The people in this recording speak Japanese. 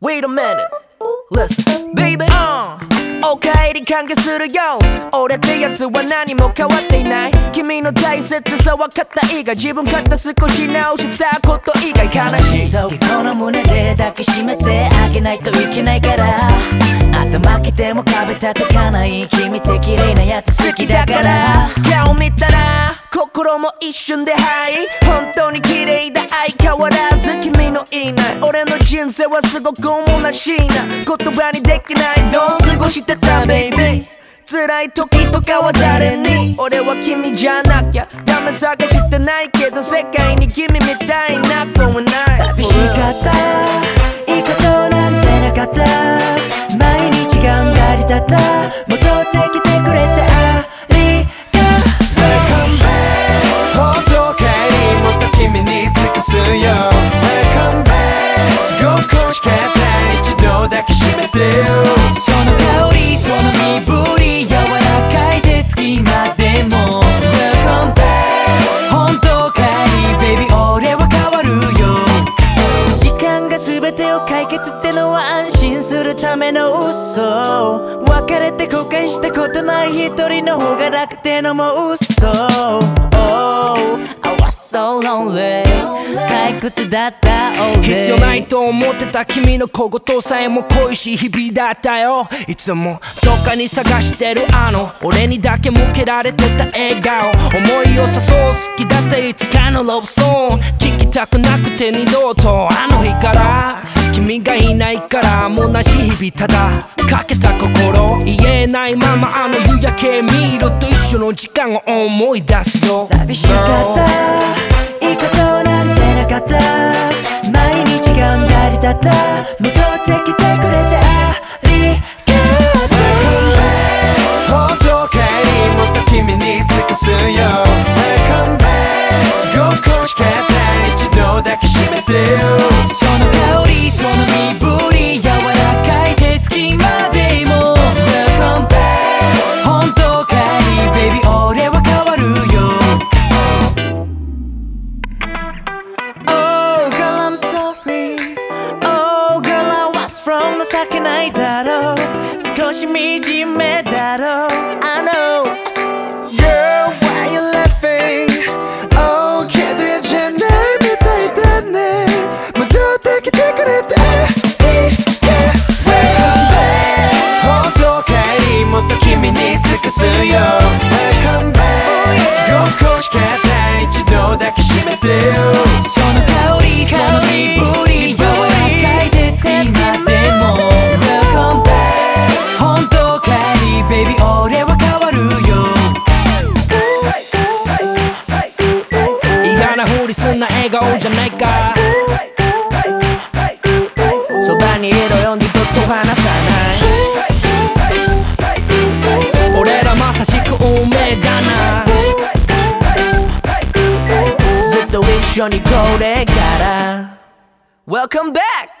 Wait a minute. Listen Baby uh お帰り歓迎するよ。俺ってやつは何も変わっていない。君の大切さはった以外自分勝手少し直したこと以外悲しい時この胸で抱きしめてあげないといけないから。頭きても壁立てかない。君って綺麗なやつ好きだから。の一瞬ではい。本当に綺麗だ相変わらず。君のいない。俺の人生はすごく虚しいな言葉にできない。どう過ごしてた baby 辛い時とかは誰に？俺は君じゃなきゃ。ダメ探してないけど世界に君みたいな子はない。寂しかった。の嘘。別れて後悔したことない一人の方が楽ってのも嘘。Oh I was so lonely 退屈だった必要ないと思ってた君の小言さえも恋しい日々だったよ。いつもどっかに探してるあの。俺にだけ向けられてた笑顔。思いを誘う好きだったいつかのラブソン。聞きたくなくて二度と。あの日から。ないから虚し日々ただかけた心言えないままあの夕焼け見ろと一緒の時間を思い出すよ寂しかった。いいことなんてなかった。情けないだろう。少し惨めだろう。あの笑顔じゃないか。そばにいろよ二度と離さない。俺らまさしく運命だな。ずっと一緒にこれから。Welcome back!